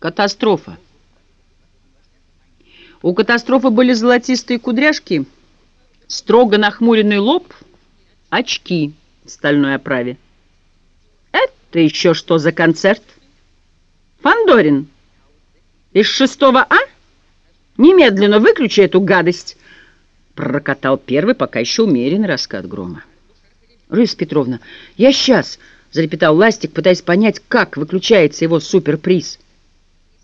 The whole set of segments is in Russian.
Катастрофа. У катастрофы были золотистые кудряшки, строго нахмуренный лоб, очки в стальной оправе. Это еще что за концерт? Фандорин. Из шестого А? Немедленно выключи эту гадость. Прокатал первый, пока еще умеренный раскат грома. Рысь Петровна, я сейчас, залепетал Ластик, пытаясь понять, как выключается его суперприз.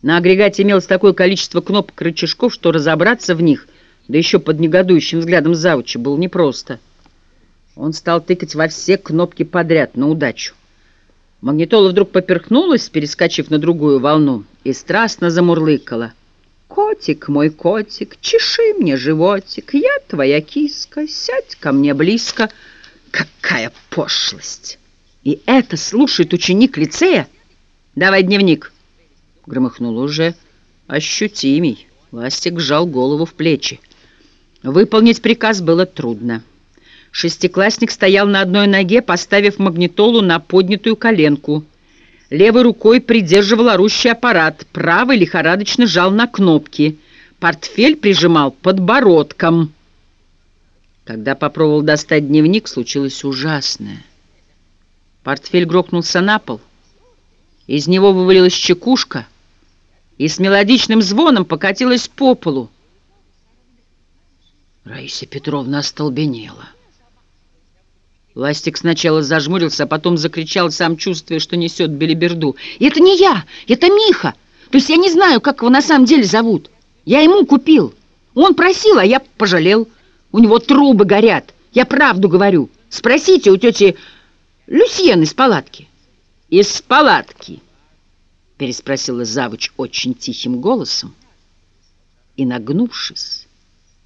На агрегате имелось такое количество кнопок и рычажков, что разобраться в них, да еще под негодующим взглядом завуча, было непросто. Он стал тыкать во все кнопки подряд, на удачу. Магнитола вдруг поперхнулась, перескочив на другую волну, и страстно замурлыкала. «Котик мой, котик, чеши мне животик, я твоя киска, сядь ко мне близко». Какая пошлость! И это слушает ученик лицея? Давай дневник. Громыхнуло уже ощутимей. Ластик сжал голову в плечи. Выполнить приказ было трудно. Шестиклассник стоял на одной ноге, поставив магнитолу на поднятую коленку. Левой рукой придерживал орущий аппарат, правой лихорадочно жал на кнопки. Портфель прижимал подбородком. Когда попробовал достать дневник, случилось ужасное. Портфель грохнулся на пол. Из него вывалилась чекушка — и с мелодичным звоном покатилась по полу. Раиса Петровна остолбенела. Ластик сначала зажмурился, а потом закричал, сам чувствуя, что несет белиберду. «Это не я! Это Миха! То есть я не знаю, как его на самом деле зовут. Я ему купил. Он просил, а я пожалел. У него трубы горят. Я правду говорю. Спросите у тети Люсьен из палатки». «Из палатки!» — переспросила завуч очень тихим голосом и, нагнувшись,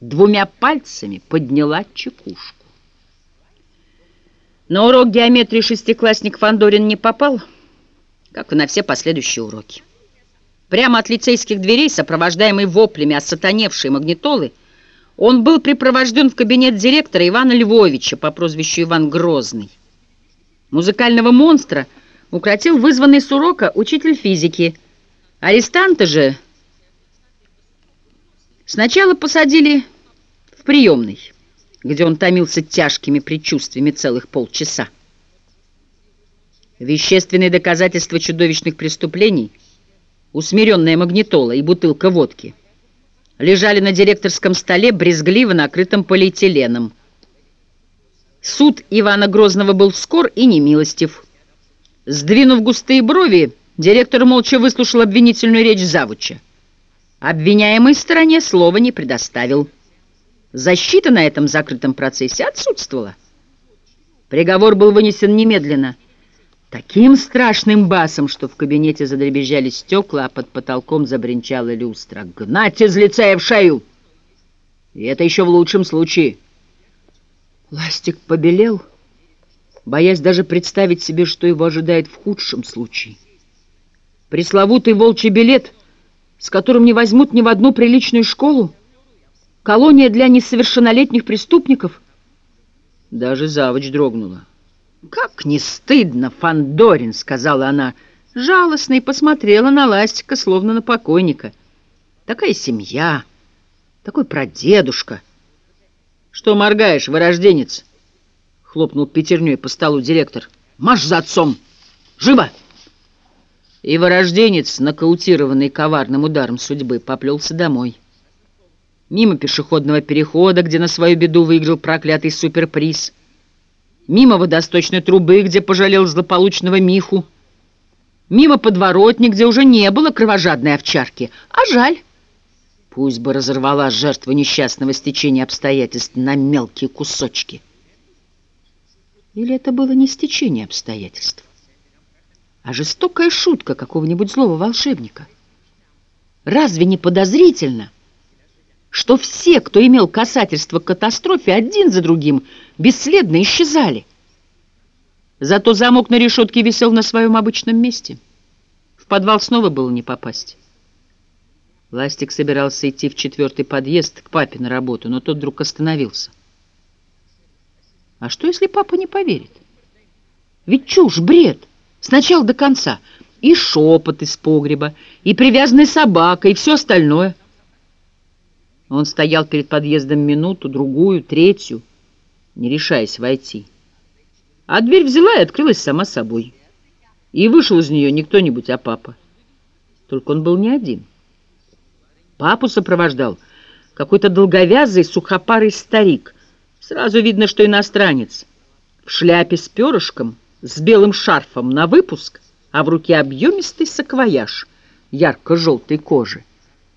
двумя пальцами подняла чекушку. На урок геометрии шестиклассник Фандорин не попал, как и на все последующие уроки. Прямо от лицейских дверей, сопровождаемый воплями осатаневшей магнитолы, он был припровожден в кабинет директора Ивана Львовича по прозвищу Иван Грозный. Музыкального монстра — укротил вызванный с урока учитель физики. Арестанта же сначала посадили в приемный, где он томился тяжкими предчувствиями целых полчаса. Вещественные доказательства чудовищных преступлений, усмиренная магнитола и бутылка водки, лежали на директорском столе, брезгливо накрытым полиэтиленом. Суд Ивана Грозного был скор и немилостив. Сдвинув густые брови, директор молча выслушал обвинительную речь завуча. Обвиняемой стороне слова не предоставил. Защита на этом закрытом процессе отсутствовала. Приговор был вынесен немедленно. Таким страшным басом, что в кабинете задребезжали стекла, а под потолком забринчала люстра. «Гнать из лицея в шею!» И это еще в лучшем случае. Ластик побелел боясь даже представить себе, что его ожидает в худшем случае. Пресловутый волчий билет, с которым не возьмут ни в одну приличную школу, колония для несовершеннолетних преступников. Даже завуч дрогнула. «Как не стыдно, Фандорин!» — сказала она, жалостно и посмотрела на Ластика, словно на покойника. «Такая семья, такой прадедушка!» «Что моргаешь, вырожденец?» Хлопнул пятерней по столу директор. «Марш за отцом! Живо!» И ворожденец, нокаутированный коварным ударом судьбы, поплелся домой. Мимо пешеходного перехода, где на свою беду выиграл проклятый суперприз. Мимо водосточной трубы, где пожалел злополучного Миху. Мимо подворотни, где уже не было кровожадной овчарки. А жаль. Пусть бы разорвала жертва несчастного стечения обстоятельств на мелкие кусочки. Или это было не стечение обстоятельств, а жестокая шутка какого-нибудь злого волшебника? Разве не подозрительно, что все, кто имел касательство к катастрофе, один за другим бесследно исчезали? Зато замок на решетке висел на своем обычном месте. В подвал снова было не попасть. Ластик собирался идти в четвертый подъезд к папе на работу, но тот вдруг остановился. А что, если папа не поверит? Ведь чушь, бред, сначала до конца. и шепот из погреба, и привязанная собака, и все остальное. Он стоял перед подъездом минуту, другую, третью, не решаясь войти. А дверь взяла и открылась сама собой. И вышел из нее не кто-нибудь, а папа. Только он был не один. Папу сопровождал какой-то долговязый сухопарый старик. Сразу видно, что иностранец. В шляпе с перышком, с белым шарфом на выпуск, а в руке объемистый саквояж ярко-желтой кожи.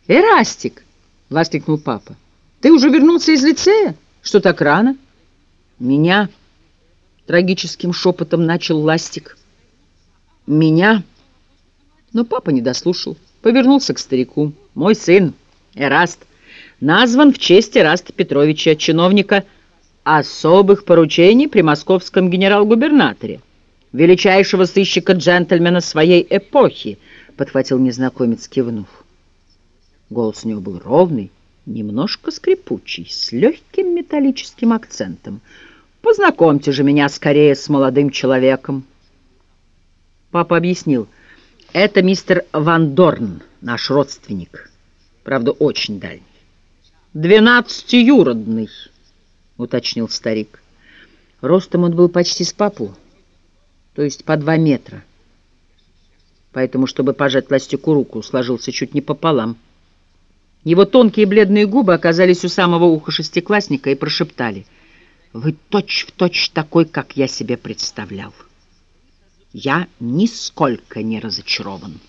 «Эрастик!» — воскликнул папа. «Ты уже вернулся из лицея? Что так рано?» «Меня!» — трагическим шепотом начал Ластик. «Меня!» Но папа не дослушал, повернулся к старику. «Мой сын, Эраст, назван в честь Эраста Петровича, чиновника особых поручений при московском генерал-губернаторе, величайшего сыщика-джентльмена своей эпохи», подхватил незнакомец, кивнув. Голос у него был ровный, немножко скрипучий, с легким металлическим акцентом. «Познакомьте же меня скорее с молодым человеком». Папа объяснил, это мистер Ван Дорн, наш родственник, правда, очень дальний. «Двенадцатиюродный», — уточнил старик. Ростом он был почти с папу, то есть по два метра. Поэтому, чтобы пожать пластику руку, сложился чуть не пополам. Его тонкие бледные губы оказались у самого уха шестиклассника и прошептали. «Вы точь-в-точь точь такой, как я себе представлял». Я нисколько не разочарован.